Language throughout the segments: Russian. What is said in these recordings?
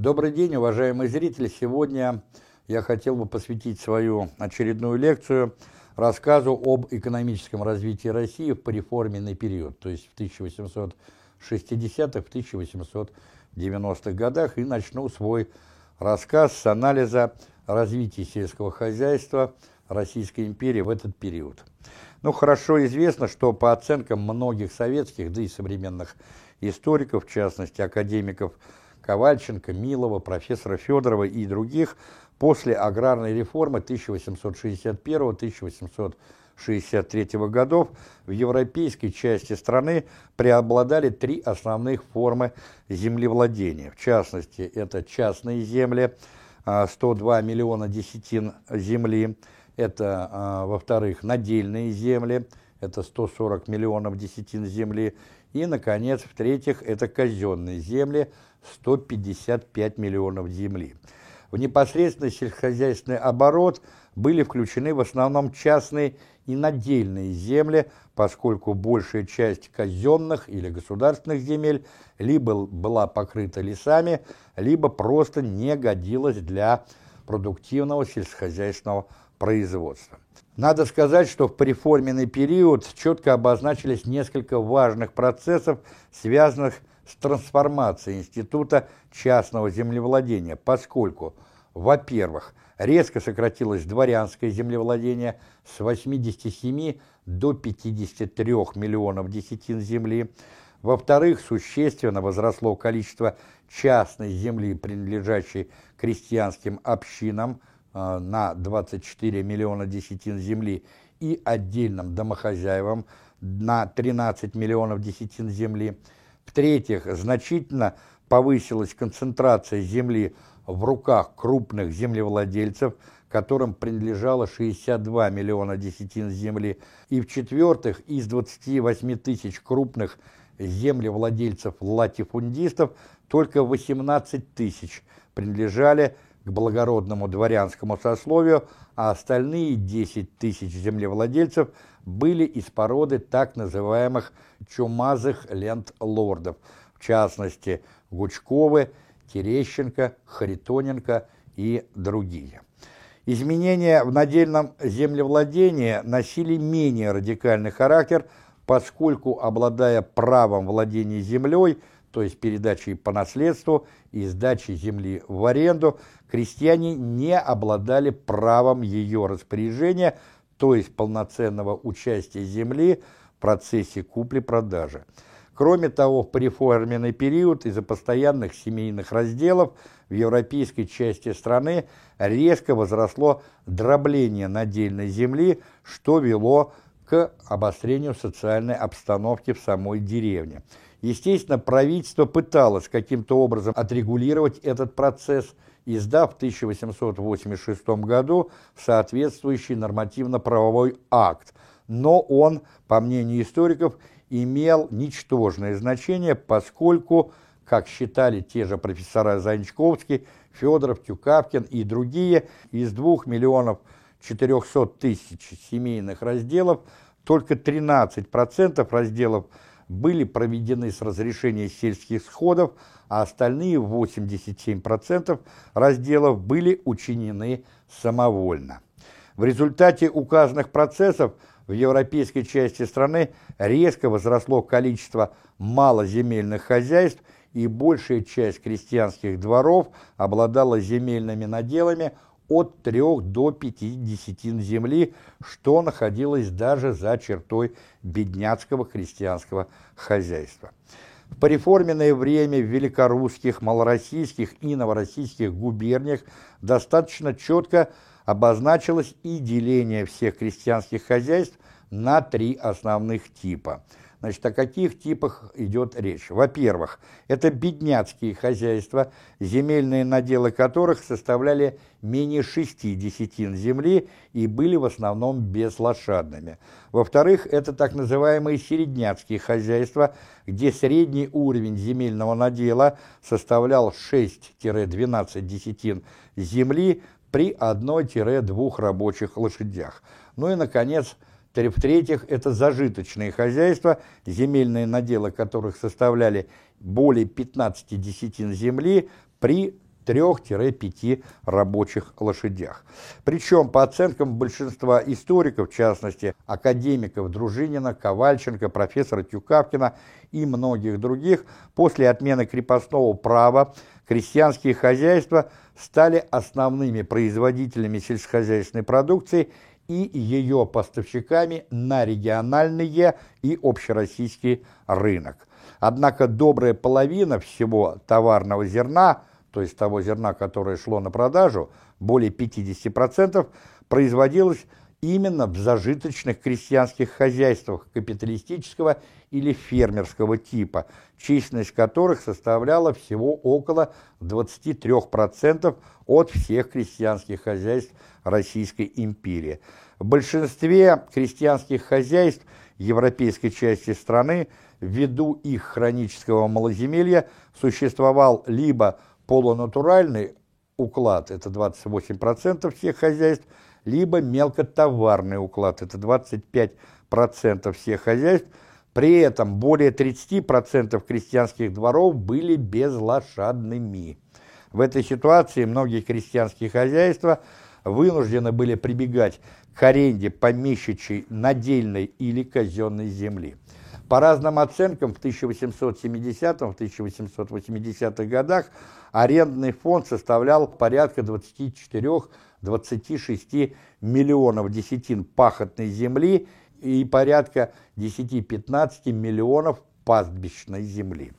Добрый день, уважаемые зрители! Сегодня я хотел бы посвятить свою очередную лекцию рассказу об экономическом развитии России в пореформенный период, то есть в 1860-х, в 1890-х годах, и начну свой рассказ с анализа развития сельского хозяйства Российской империи в этот период. Ну, хорошо известно, что по оценкам многих советских, да и современных историков, в частности, академиков Ковальченко, Милова, профессора Федорова и других, после аграрной реформы 1861-1863 годов в европейской части страны преобладали три основных формы землевладения. В частности, это частные земли, 102 а, миллиона десятин земли, это, а, во-вторых, надельные земли, это 140 миллионов десятин земли, и, наконец, в-третьих, это казенные земли, 155 миллионов земли. В непосредственный сельскохозяйственный оборот были включены в основном частные и надельные земли, поскольку большая часть казенных или государственных земель либо была покрыта лесами, либо просто не годилась для продуктивного сельскохозяйственного производства. Надо сказать, что в преформенный период четко обозначились несколько важных процессов, связанных с трансформацией института частного землевладения, поскольку, во-первых, резко сократилось дворянское землевладение с 87 до 53 миллионов десятин земли, во-вторых, существенно возросло количество частной земли, принадлежащей крестьянским общинам, на 24 миллиона десятин земли и отдельным домохозяевам на 13 миллионов десятин земли, в-третьих, значительно повысилась концентрация земли в руках крупных землевладельцев, которым принадлежало 62 миллиона десятин земли. И в-четвертых, из 28 тысяч крупных землевладельцев-латифундистов только 18 тысяч принадлежали к благородному дворянскому сословию, а остальные 10 тысяч землевладельцев были из породы так называемых чумазых ленд-лордов, в частности Гучковы, Терещенко, Харитоненко и другие. Изменения в надельном землевладении носили менее радикальный характер, поскольку, обладая правом владения землей, то есть передачей по наследству и сдачей земли в аренду, крестьяне не обладали правом ее распоряжения, то есть полноценного участия земли в процессе купли-продажи. Кроме того, в преформенный период из-за постоянных семейных разделов в европейской части страны резко возросло дробление надельной земли, что вело к обострению социальной обстановки в самой деревне. Естественно, правительство пыталось каким-то образом отрегулировать этот процесс, издав в 1886 году соответствующий нормативно-правовой акт, но он, по мнению историков, имел ничтожное значение, поскольку, как считали те же профессора Занчковский, Федоров, Тюкавкин и другие, из 2 миллионов 400 тысяч семейных разделов только 13% разделов были проведены с разрешения сельских сходов, а остальные 87% разделов были учинены самовольно. В результате указанных процессов в европейской части страны резко возросло количество малоземельных хозяйств, и большая часть крестьянских дворов обладала земельными наделами от 3 до 5 десятин земли, что находилось даже за чертой бедняцкого крестьянского хозяйства. В пореформенное время в великорусских, малороссийских и новороссийских губерниях достаточно четко обозначилось и деление всех крестьянских хозяйств на три основных типа – Значит, о каких типах идет речь? Во-первых, это бедняцкие хозяйства, земельные наделы которых составляли менее шести десятин земли и были в основном безлошадными. Во-вторых, это так называемые середняцкие хозяйства, где средний уровень земельного надела составлял 6-12 десятин земли при 1-2 рабочих лошадях. Ну и, наконец, в-третьих, это зажиточные хозяйства, земельные наделы которых составляли более 15 десятин земли при 3-5 рабочих лошадях. Причем, по оценкам большинства историков, в частности, академиков Дружинина, Ковальченко, профессора Тюкавкина и многих других, после отмены крепостного права крестьянские хозяйства стали основными производителями сельскохозяйственной продукции и ее поставщиками на региональный и общероссийский рынок. Однако добрая половина всего товарного зерна, то есть того зерна, которое шло на продажу, более 50%, производилось именно в зажиточных крестьянских хозяйствах капиталистического или фермерского типа, численность которых составляла всего около 23% от всех крестьянских хозяйств Российской империи. В большинстве крестьянских хозяйств европейской части страны ввиду их хронического малоземелья существовал либо полунатуральный уклад, это 28% всех хозяйств, либо мелкотоварный уклад, это 25% всех хозяйств, при этом более 30% крестьянских дворов были безлошадными. В этой ситуации многие крестьянские хозяйства вынуждены были прибегать к аренде помещичьей надельной или казенной земли. По разным оценкам, в 1870-1880-х годах арендный фонд составлял порядка 24-26 миллионов десятин пахотной земли и порядка 10-15 миллионов пастбищной земли.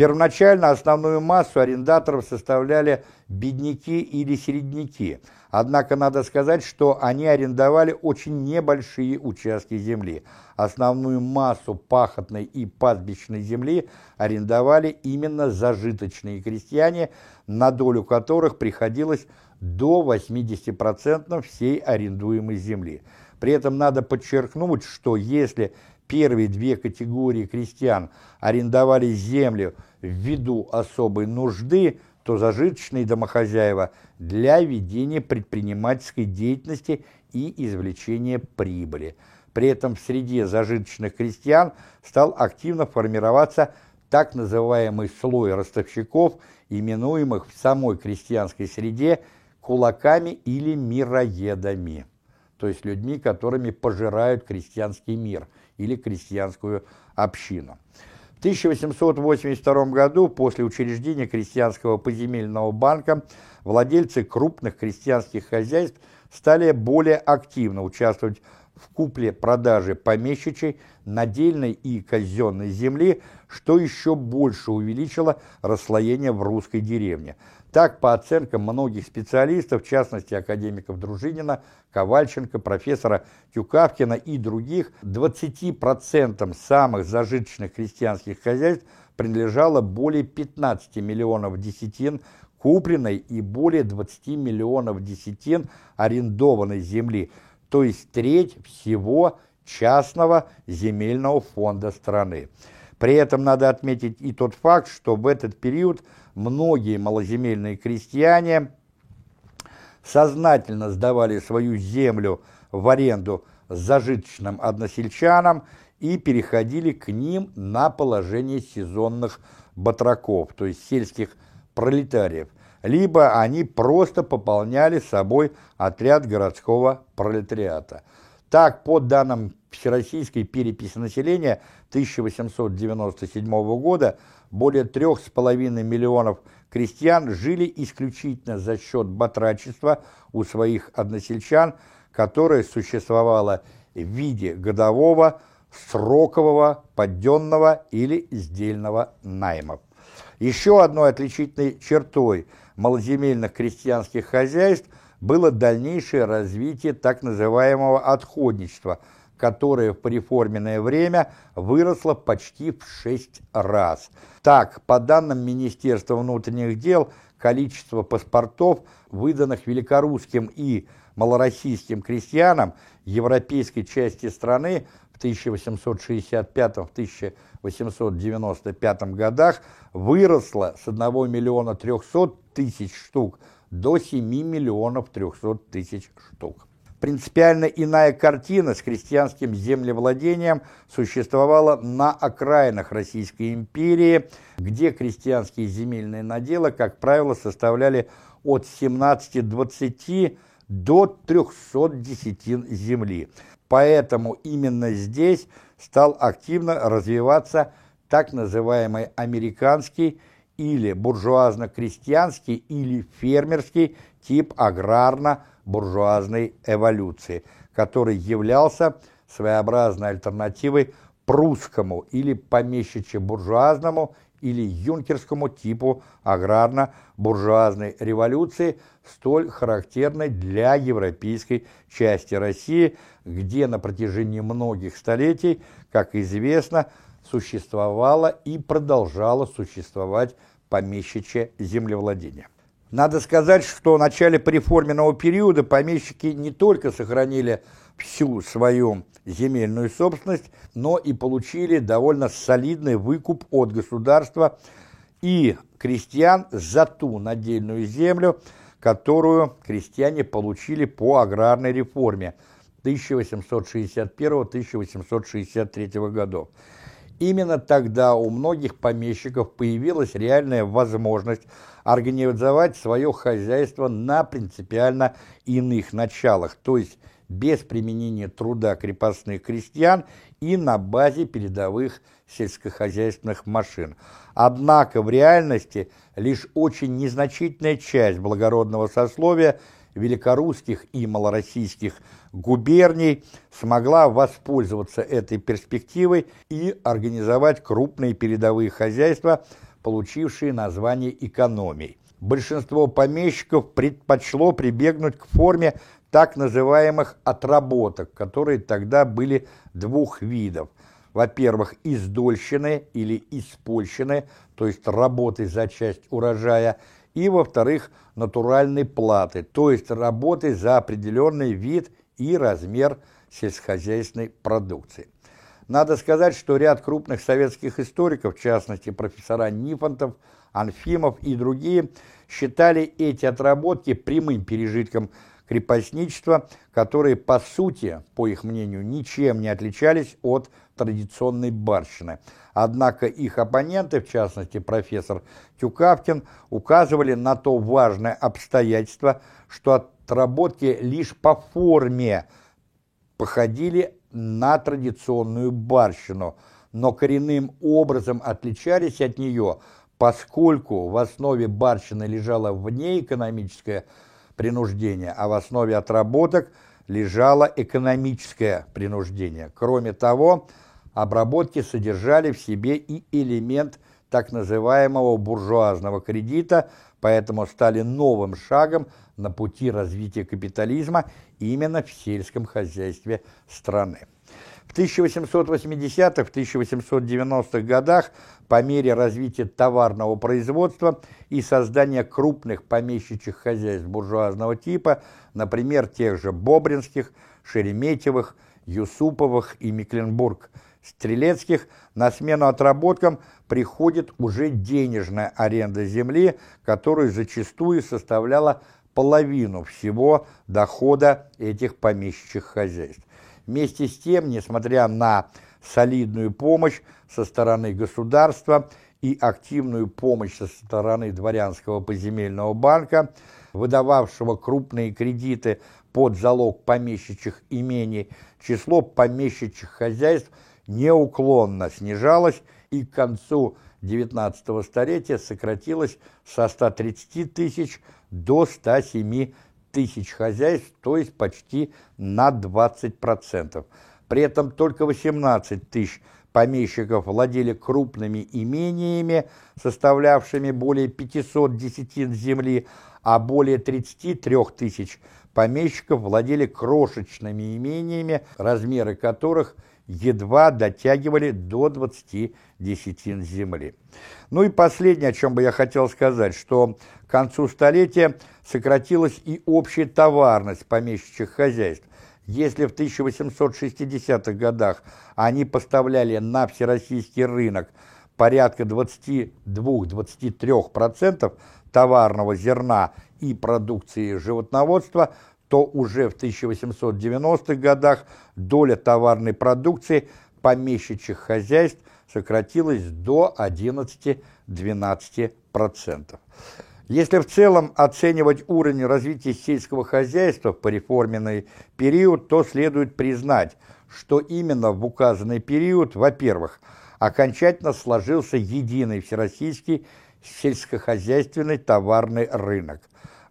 Первоначально основную массу арендаторов составляли бедняки или середняки, однако надо сказать, что они арендовали очень небольшие участки земли. Основную массу пахотной и пастбищной земли арендовали именно зажиточные крестьяне, на долю которых приходилось до 80% всей арендуемой земли. При этом надо подчеркнуть, что если первые две категории крестьян арендовали землю ввиду особой нужды, то зажиточные домохозяева для ведения предпринимательской деятельности и извлечения прибыли. При этом в среде зажиточных крестьян стал активно формироваться так называемый слой ростовщиков, именуемых в самой крестьянской среде кулаками или мироедами, то есть людьми, которыми пожирают крестьянский мир или крестьянскую общину. В 1882 году, после учреждения крестьянского поземельного банка, владельцы крупных крестьянских хозяйств стали более активно участвовать в купле-продаже помещичьей, надельной и казенной земли, что еще больше увеличило расслоение в русской деревне. Так, по оценкам многих специалистов, в частности академиков Дружинина, Ковальченко, профессора Тюкавкина и других, 20% самых зажиточных крестьянских хозяйств принадлежало более 15 миллионов десятин купленной и более 20 миллионов десятин арендованной земли, то есть треть всего частного земельного фонда страны. При этом надо отметить и тот факт, что в этот период – многие малоземельные крестьяне сознательно сдавали свою землю в аренду зажиточным односельчанам и переходили к ним на положение сезонных батраков, то есть сельских пролетариев, либо они просто пополняли собой отряд городского пролетариата. Так, по данным Всероссийской переписи населения 1897 года, более трех с половиной миллионов крестьян жили исключительно за счет батрачества у своих односельчан, которое существовало в виде годового, срокового, подденного или сдельного найма. Еще одной отличительной чертой малоземельных крестьянских хозяйств было дальнейшее развитие так называемого отходничества – которое в приформенное время выросло почти в шесть раз. Так, по данным Министерства внутренних дел, количество паспортов, выданных великорусским и малороссийским крестьянам европейской части страны в 1865-1895 годах выросло с 1 миллиона 300 тысяч штук до 7 миллионов 300 тысяч штук. Принципиально иная картина с крестьянским землевладением существовала на окраинах Российской империи, где крестьянские земельные наделы, как правило, составляли от 17-20 до 300 десятин земли. Поэтому именно здесь стал активно развиваться так называемый американский или буржуазно-крестьянский или фермерский тип аграрно-буржуазной эволюции, который являлся своеобразной альтернативой прусскому или помещичье-буржуазному или юнкерскому типу аграрно-буржуазной революции, столь характерной для европейской части России, где на протяжении многих столетий, как известно, существовало и продолжало существовать помещичье землевладение. Надо сказать, что в начале преформенного периода помещики не только сохранили всю свою земельную собственность, но и получили довольно солидный выкуп от государства и крестьян за ту надельную землю, которую крестьяне получили по аграрной реформе 1861-1863 годов. Именно тогда у многих помещиков появилась реальная возможность организовать свое хозяйство на принципиально иных началах, то есть без применения труда крепостных крестьян и на базе передовых сельскохозяйственных машин. Однако в реальности лишь очень незначительная часть благородного сословия великорусских и малороссийских губерний смогла воспользоваться этой перспективой и организовать крупные передовые хозяйства, получившие название экономий. Большинство помещиков предпочло прибегнуть к форме так называемых отработок, которые тогда были двух видов. Во-первых, издольщины или испольщины, то есть работы за часть урожая, и, во-вторых, натуральной платы, то есть работы за определенный вид и размер сельскохозяйственной продукции. Надо сказать, что ряд крупных советских историков, в частности профессора Нифонтов, Анфимов и другие, считали эти отработки прямым пережитком крепостничества, которые, по сути, по их мнению, ничем не отличались от традиционной барщины. Однако их оппоненты, в частности профессор Тюкавкин, указывали на то важное обстоятельство, что отработки лишь по форме походили на традиционную барщину, но коренным образом отличались от нее, поскольку в основе барщины лежало внеэкономическое принуждение, а в основе отработок лежало экономическое принуждение. Кроме того, обработки содержали в себе и элемент так называемого буржуазного кредита, поэтому стали новым шагом на пути развития капитализма именно в сельском хозяйстве страны. В 1880-1890-х годах по мере развития товарного производства и создания крупных помещичьих хозяйств буржуазного типа, например, тех же Бобринских, Шереметьевых, Юсуповых и Мекленбург – Стрелецких на смену отработкам приходит уже денежная аренда земли, которая зачастую составляла половину всего дохода этих помещичьих хозяйств. Вместе с тем, несмотря на солидную помощь со стороны государства и активную помощь со стороны дворянского поземельного банка, выдававшего крупные кредиты под залог помещичьих имений, число помещичьих хозяйств – неуклонно снижалась и к концу XIX столетия сократилась со 130 тысяч до 107 тысяч хозяйств, то есть почти на 20%. При этом только 18 тысяч помещиков владели крупными имениями, составлявшими более 500 десятин земли, а более 33 тысяч помещиков владели крошечными имениями, размеры которых – едва дотягивали до 20 десятин земли. Ну и последнее, о чем бы я хотел сказать, что к концу столетия сократилась и общая товарность помещичьих хозяйств. Если в 1860-х годах они поставляли на всероссийский рынок порядка 22-23% товарного зерна и продукции животноводства, то уже в 1890-х годах доля товарной продукции помещичьих хозяйств сократилась до 11-12%. Если в целом оценивать уровень развития сельского хозяйства в пореформенный период, то следует признать, что именно в указанный период, во-первых, окончательно сложился единый всероссийский сельскохозяйственный товарный рынок.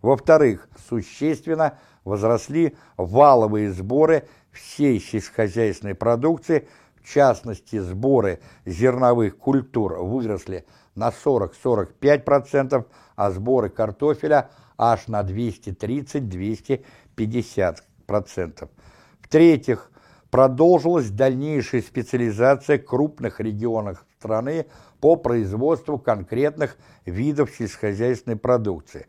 Во-вторых, существенно возросли валовые сборы всей сельскохозяйственной продукции, в частности, сборы зерновых культур выросли на 40-45%, а сборы картофеля аж на 230-250%. В-третьих, продолжилась дальнейшая специализация крупных регионов страны по производству конкретных видов сельскохозяйственной продукции.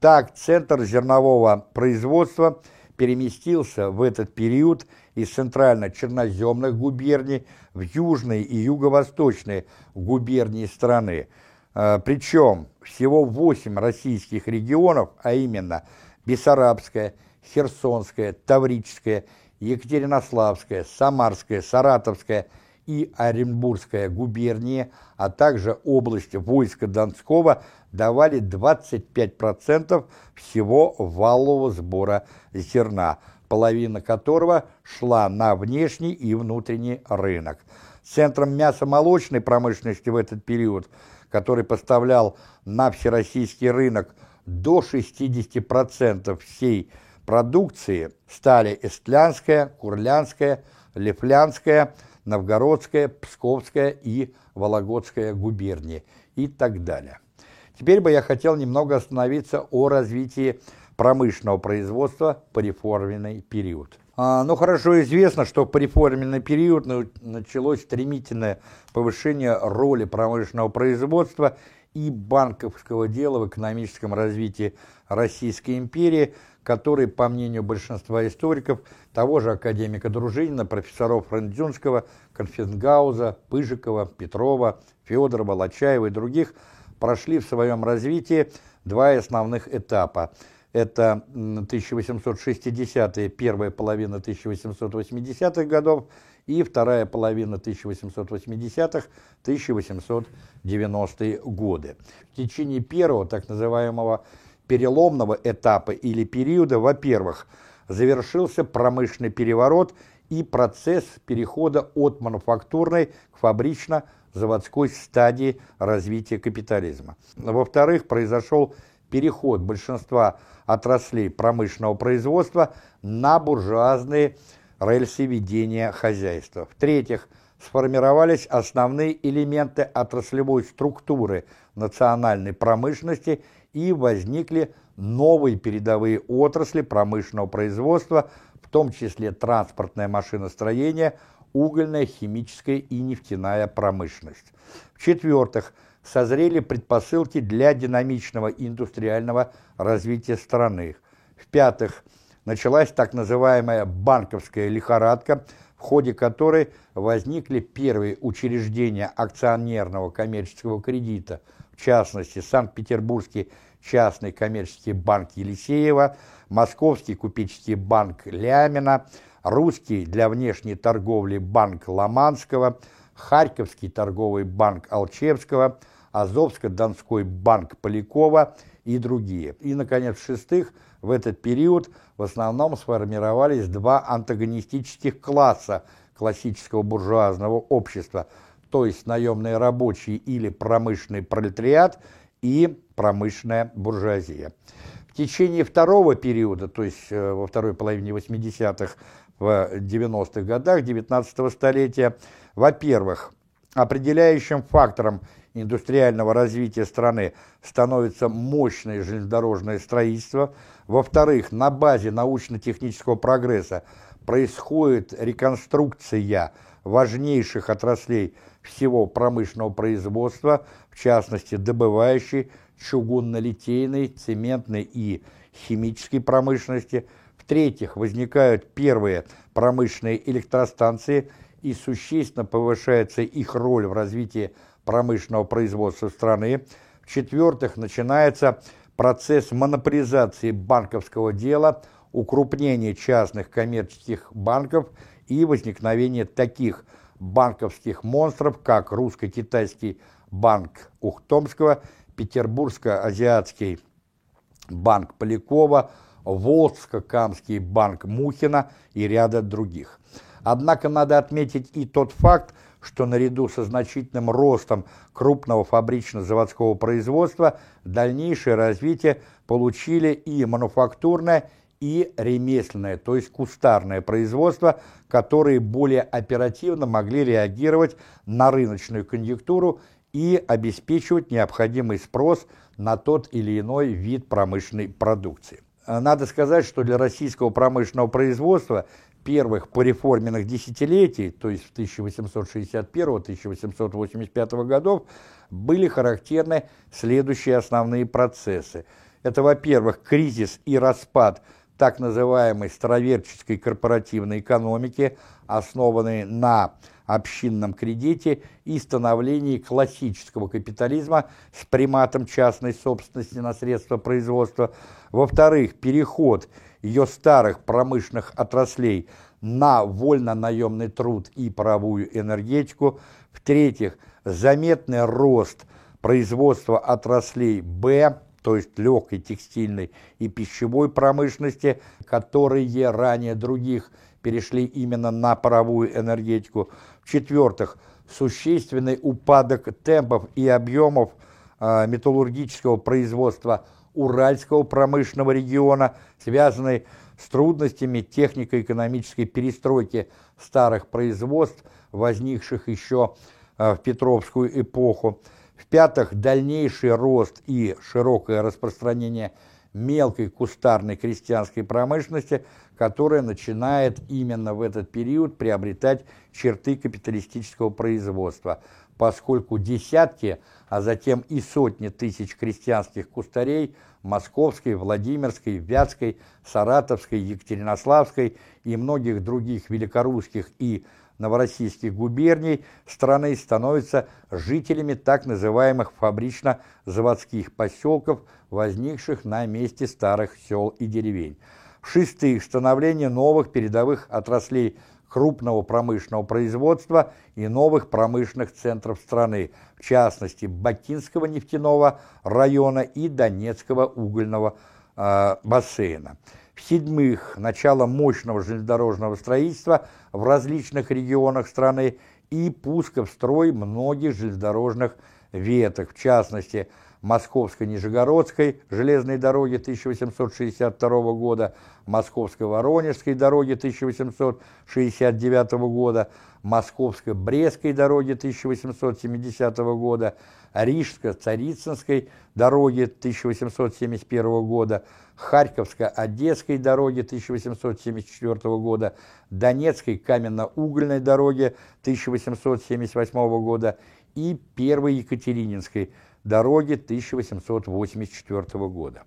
Так, центр зернового производства переместился в этот период из центрально-черноземных губерний в южные и юго-восточные губернии страны. А, причем всего 8 российских регионов, а именно Бессарабская, Херсонская, Таврическая, Екатеринославская, Самарская, Саратовская и Оренбургская губернии, а также область войска Донского давали 25% всего валового сбора зерна, половина которого шла на внешний и внутренний рынок. Центром мясомолочной промышленности в этот период – который поставлял на всероссийский рынок до 60% всей продукции, стали Эстлянская, Курлянская, Лифлянская, Новгородская, Псковская и Вологодская губернии и так далее. Теперь бы я хотел немного остановиться о развитии промышленного производства по реформенный период. А, ну, хорошо известно, что по реформенный период началось стремительное повышение роли промышленного производства и банковского дела в экономическом развитии Российской империи, который, по мнению большинства историков, того же академика Дружинина, профессоров Франдзюнского, Конфенгауза, Пыжикова, Петрова, Федорова, Лачаева и других, прошли в своем развитии два основных этапа – это 1860-е, первая половина 1880-х годов и вторая половина 1880-х, 1890-е годы. В течение первого так называемого переломного этапа или периода, во-первых, завершился промышленный переворот и процесс перехода от мануфактурной к фабрично-заводской стадии развития капитализма. Во-вторых, произошел переход большинства отраслей промышленного производства на буржуазные рельсы ведения хозяйства. В-третьих, сформировались основные элементы отраслевой структуры национальной промышленности и возникли новые передовые отрасли промышленного производства, в том числе транспортное машиностроение, угольная, химическая и нефтяная промышленность. В-четвертых, созрели предпосылки для динамичного индустриального развития страны. В-пятых, началась так называемая банковская лихорадка, в ходе которой возникли первые учреждения акционерного коммерческого кредита, в частности, Санкт-Петербургский частный коммерческий банк Елисеева, Московский купеческий банк Лямина, Русский для внешней торговли банк Ломанского, Харьковский торговый банк Алчевского, Азовско-Донской банк Полякова и другие. И, наконец, в-шестых, в этот период в основном сформировались два антагонистических класса классического буржуазного общества, то есть наемные рабочие или промышленный пролетариат и промышленная буржуазия. В течение второго периода, то есть э, во второй половине 80-х, в 90-х годах 19 столетия, во-первых, определяющим фактором индустриального развития страны становится мощное железнодорожное строительство. Во-вторых, на базе научно-технического прогресса происходит реконструкция важнейших отраслей всего промышленного производства, в частности добывающей, чугунно-литейной, цементной и химической промышленности. В-третьих, возникают первые промышленные электростанции и существенно повышается их роль в развитии промышленного производства страны. В-четвертых, начинается процесс монополизации банковского дела, укрупнение частных коммерческих банков и возникновение таких банковских монстров, как русско-китайский банк Ухтомского, Петербургско-азиатский банк Полякова, Волжско-Камский банк Мухина и ряда других. Однако надо отметить и тот факт, что наряду со значительным ростом крупного фабрично-заводского производства дальнейшее развитие получили и мануфактурное, и ремесленное, то есть кустарное производство, которые более оперативно могли реагировать на рыночную конъюнктуру и обеспечивать необходимый спрос на тот или иной вид промышленной продукции. Надо сказать, что для российского промышленного производства первых пореформенных десятилетий, то есть 1861-1885 годов, были характерны следующие основные процессы. Это, во-первых, кризис и распад так называемой староверческой корпоративной экономики, основанной на общинном кредите и становлении классического капитализма с приматом частной собственности на средства производства. Во-вторых, переход – ее старых промышленных отраслей на вольно-наемный труд и паровую энергетику. В-третьих, заметный рост производства отраслей «Б», то есть легкой текстильной и пищевой промышленности, которые ранее других перешли именно на паровую энергетику. В-четвертых, существенный упадок темпов и объемов э, металлургического производства – Уральского промышленного региона, связанной с трудностями технико-экономической перестройки старых производств, возникших еще э, в Петровскую эпоху. В-пятых, дальнейший рост и широкое распространение мелкой кустарной крестьянской промышленности, которая начинает именно в этот период приобретать черты капиталистического производства, поскольку десятки – а затем и сотни тысяч крестьянских кустарей Московской, Владимирской, Вятской, Саратовской, Екатеринославской и многих других великорусских и новороссийских губерний страны становятся жителями так называемых фабрично-заводских поселков, возникших на месте старых сел и деревень. В-шестых, становление новых передовых отраслей крупного промышленного производства и новых промышленных центров страны, в частности Бакинского нефтяного района и Донецкого угольного э, бассейна. В-седьмых, начало мощного железнодорожного строительства в различных регионах страны и пуска в строй многих железнодорожных веток, в частности Московско-Нижегородской железной дороги 1862 года, Московско-Воронежской дороги 1869 года, Московско-Брестской дороги 1870 года, Рижско-Царицынской дороги 1871 года, Харьковско-Одесской дороги 1874 года, Донецкой каменно-угольной дороги 1878 года и Первой Екатерининской. дороги 1884 года.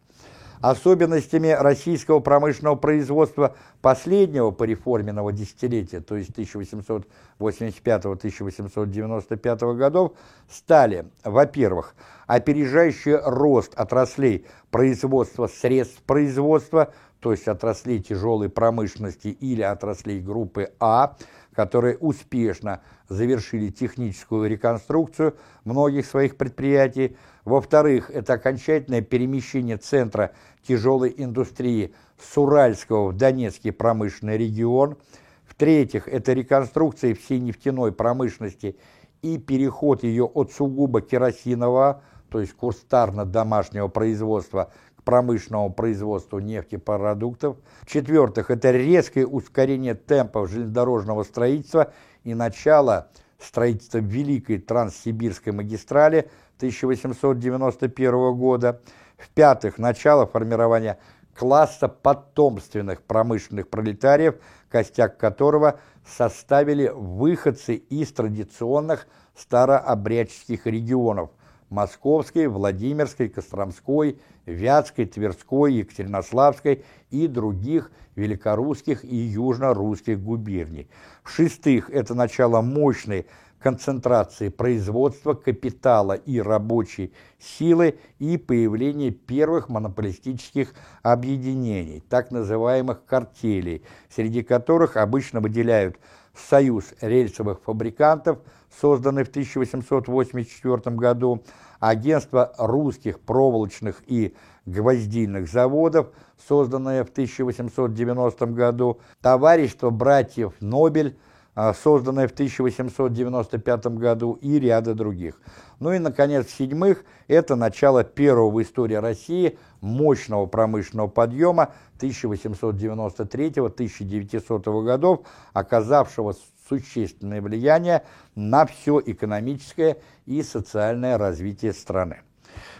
Особенностями российского промышленного производства последнего пореформенного десятилетия, то есть 1885-1895 годов, стали, во-первых, опережающий рост отраслей производства средств производства, то есть отраслей тяжелой промышленности или отраслей группы А, которые успешно завершили техническую реконструкцию многих своих предприятий. Во-вторых, это окончательное перемещение центра тяжелой индустрии с Уральского в Донецкий промышленный регион. В-третьих, это реконструкция всей нефтяной промышленности и переход ее от сугубо керосинового, то есть кустарно-домашнего производства, к промышленному производству нефтепродуктов. В-четвертых, это резкое ускорение темпов железнодорожного строительства и начало строительства Великой Транссибирской магистрали 1891 года. В-пятых, начало формирования класса потомственных промышленных пролетариев, костяк которого составили выходцы из традиционных старообрядческих регионов – Московской, Владимирской, Костромской, Вятской, Тверской, Екатеринославской и других великорусских и южно-русских губерний. В-шестых, это начало мощной концентрации производства, капитала и рабочей силы и появления первых монополистических объединений, так называемых картелей, среди которых обычно выделяют Союз рельсовых фабрикантов, созданный в 1884 году, Агентство русских проволочных и гвоздильных заводов, созданное в 1890 году, Товарищество братьев Нобель, а, созданное в 1895 году, и ряда других. Ну и, наконец, в-седьмых, это начало первого в истории России мощного промышленного подъема 1893-1900 годов, оказавшего существенное влияние на все экономическое и социальное развитие страны.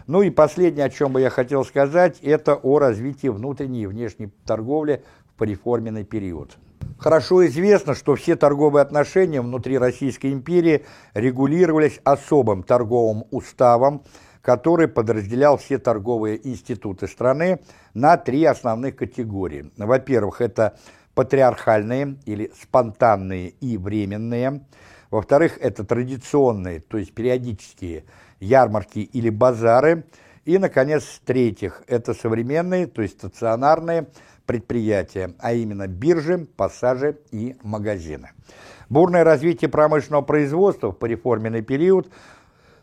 Ну и последнее, о чем бы я хотел сказать, это о развитии внутренней и внешней торговли в пореформенный период. Хорошо известно, что все торговые отношения внутри Российской империи регулировались особым торговым уставом, который подразделял все торговые институты страны на три основных категории. Во-первых, это патриархальные или спонтанные и временные. Во-вторых, это традиционные, то есть периодические ярмарки или базары. И, наконец, в-третьих, это современные, то есть стационарные предприятия, а именно биржи, пассажи и магазины. Бурное развитие промышленного производства в пореформенный период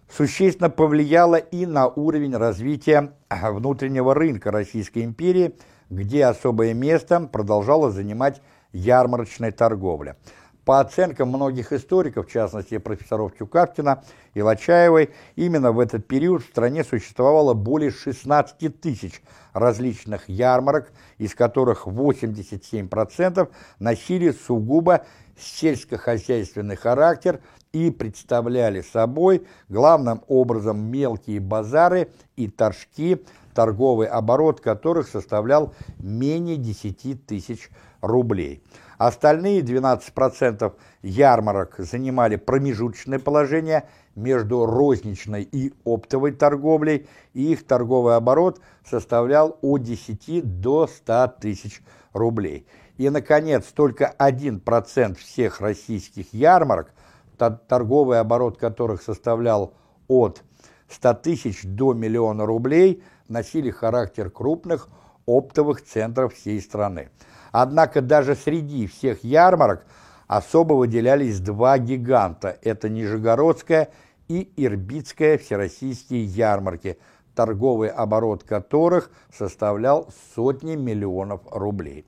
существенно повлияло и на уровень развития внутреннего рынка Российской империи, где особое место продолжала занимать ярмарочная торговля – по оценкам многих историков, в частности профессоров Тюкавкина и Лачаевой, именно в этот период в стране существовало более 16 тысяч различных ярмарок, из которых 87% носили сугубо сельскохозяйственный характер и представляли собой главным образом мелкие базары и торжки, торговый оборот которых составлял менее 10 тысяч рублей. Остальные 12% ярмарок занимали промежуточное положение между розничной и оптовой торговлей, и их торговый оборот составлял от 10 до 100 тысяч рублей. И, наконец, только 1% всех российских ярмарок, торговый оборот которых составлял от 100 тысяч до миллиона рублей, носили характер крупных оптовых центров всей страны. Однако даже среди всех ярмарок особо выделялись два гиганта – это Нижегородская и Ирбитская всероссийские ярмарки, торговый оборот которых составлял сотни миллионов рублей.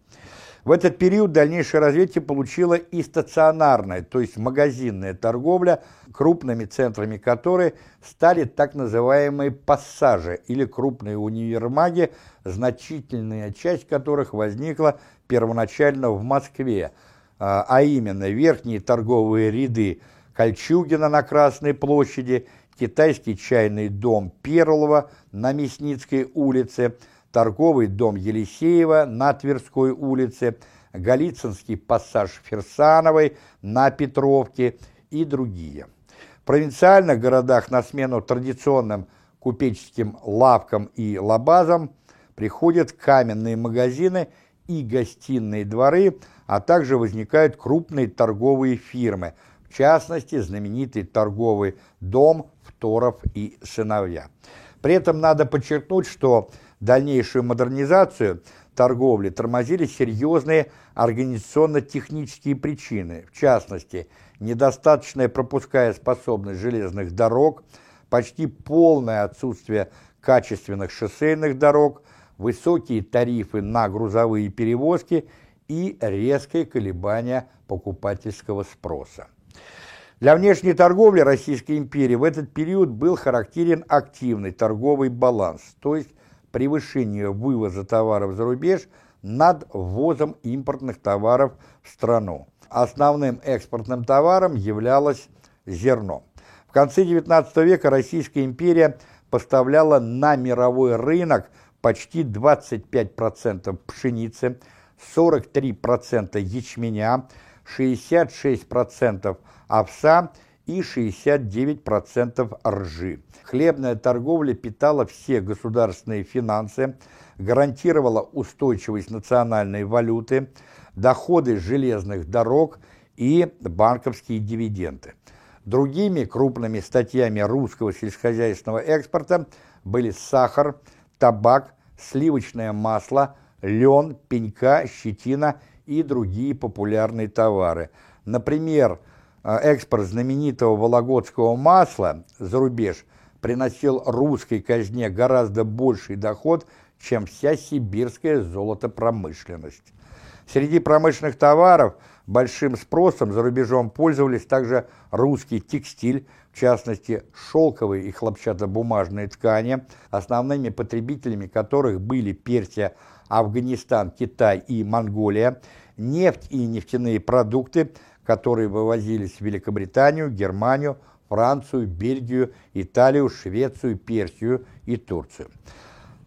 В этот период дальнейшее развитие получила и стационарная, то есть магазинная торговля, крупными центрами которой стали так называемые пассажи или крупные универмаги, значительная часть которых возникла первоначально в Москве, а, а именно верхние торговые ряды Кольчугина на Красной площади, китайский чайный дом Перлова на Мясницкой улице, торговый дом Елисеева на Тверской улице, Голицынский пассаж Ферсановой на Петровке и другие. В провинциальных городах на смену традиционным купеческим лавкам и лабазам приходят каменные магазины и гостиные дворы, а также возникают крупные торговые фирмы, в частности, знаменитый торговый дом Второв и сыновья. При этом надо подчеркнуть, что дальнейшую модернизацию торговли тормозили серьезные организационно-технические причины, в частности, недостаточная пропуская способность железных дорог, почти полное отсутствие качественных шоссейных дорог, высокие тарифы на грузовые перевозки и резкое колебание покупательского спроса. Для внешней торговли Российской империи в этот период был характерен активный торговый баланс, то есть превышение вывоза товаров за рубеж над ввозом импортных товаров в страну. Основным экспортным товаром являлось зерно. В конце XIX века Российская империя поставляла на мировой рынок почти 25% пшеницы, 43% ячменя, 66% овса и 69% ржи. Хлебная торговля питала все государственные финансы, гарантировала устойчивость национальной валюты, доходы железных дорог и банковские дивиденды. Другими крупными статьями русского сельскохозяйственного экспорта были сахар, табак, сливочное масло, лен, пенька, щетина и другие популярные товары. Например, экспорт знаменитого вологодского масла за рубеж приносил русской казне гораздо больший доход, чем вся сибирская золотопромышленность. Среди промышленных товаров большим спросом за рубежом пользовались также русский текстиль, в частности шелковые и хлопчатобумажные ткани, основными потребителями которых были Персия, Афганистан, Китай и Монголия, нефть и нефтяные продукты, которые вывозились в Великобританию, Германию, Францию, Бельгию, Италию, Швецию, Персию и Турцию.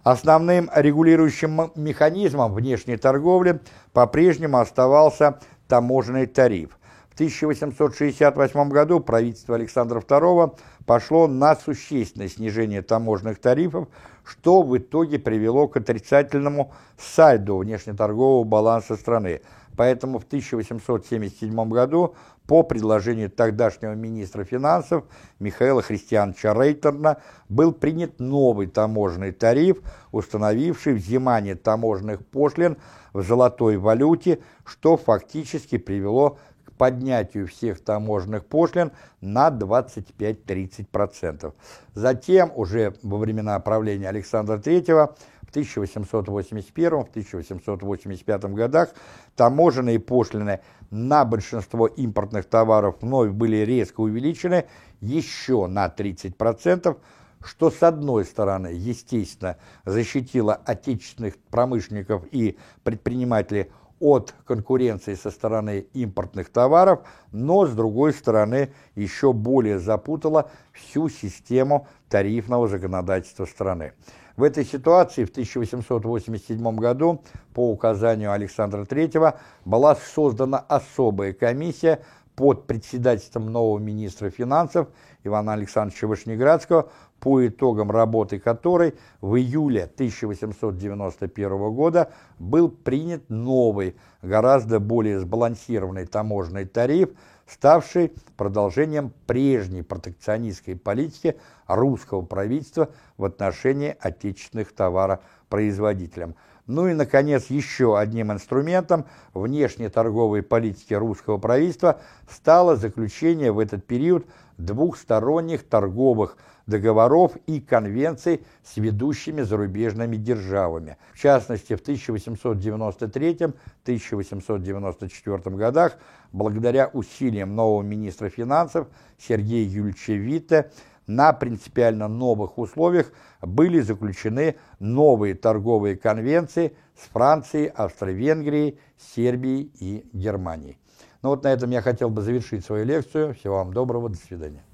Основным регулирующим механизмом внешней торговли по-прежнему оставался таможенный тариф. В 1868 году правительство Александра II пошло на существенное снижение таможенных тарифов, что в итоге привело к отрицательному сальдо внешнеторгового баланса страны. Поэтому в 1877 году по предложению тогдашнего министра финансов Михаила Христиановича Рейтерна был принят новый таможенный тариф, установивший взимание таможенных пошлин в золотой валюте, что фактически привело к поднятию всех таможенных пошлин на 25-30%. Затем, уже во времена правления Александра III, 1881-1885 годах таможенные пошлины на большинство импортных товаров вновь были резко увеличены еще на 30%, что с одной стороны, естественно, защитило отечественных промышленников и предпринимателей от конкуренции со стороны импортных товаров, но с другой стороны еще более запутала всю систему тарифного законодательства страны. В этой ситуации в 1887 году по указанию Александра III была создана особая комиссия под председательством нового министра финансов Ивана Александровича Вышнеградского, по итогам работы которой в июле 1891 года был принят новый, гораздо более сбалансированный таможенный тариф, ставший продолжением прежней протекционистской политики русского правительства в отношении отечественных товаропроизводителям. Ну и, наконец, еще одним инструментом внешней торговой политики русского правительства стало заключение в этот период двухсторонних торговых договоров и конвенций с ведущими зарубежными державами. В частности, в 1893-1894 годах, благодаря усилиям нового министра финансов Сергея Юльевича Витте, на принципиально новых условиях были заключены новые торговые конвенции с Францией, Австро-Венгрией, Сербией и Германией. Ну вот на этом я хотел бы завершить свою лекцию. Всего вам доброго, до свидания.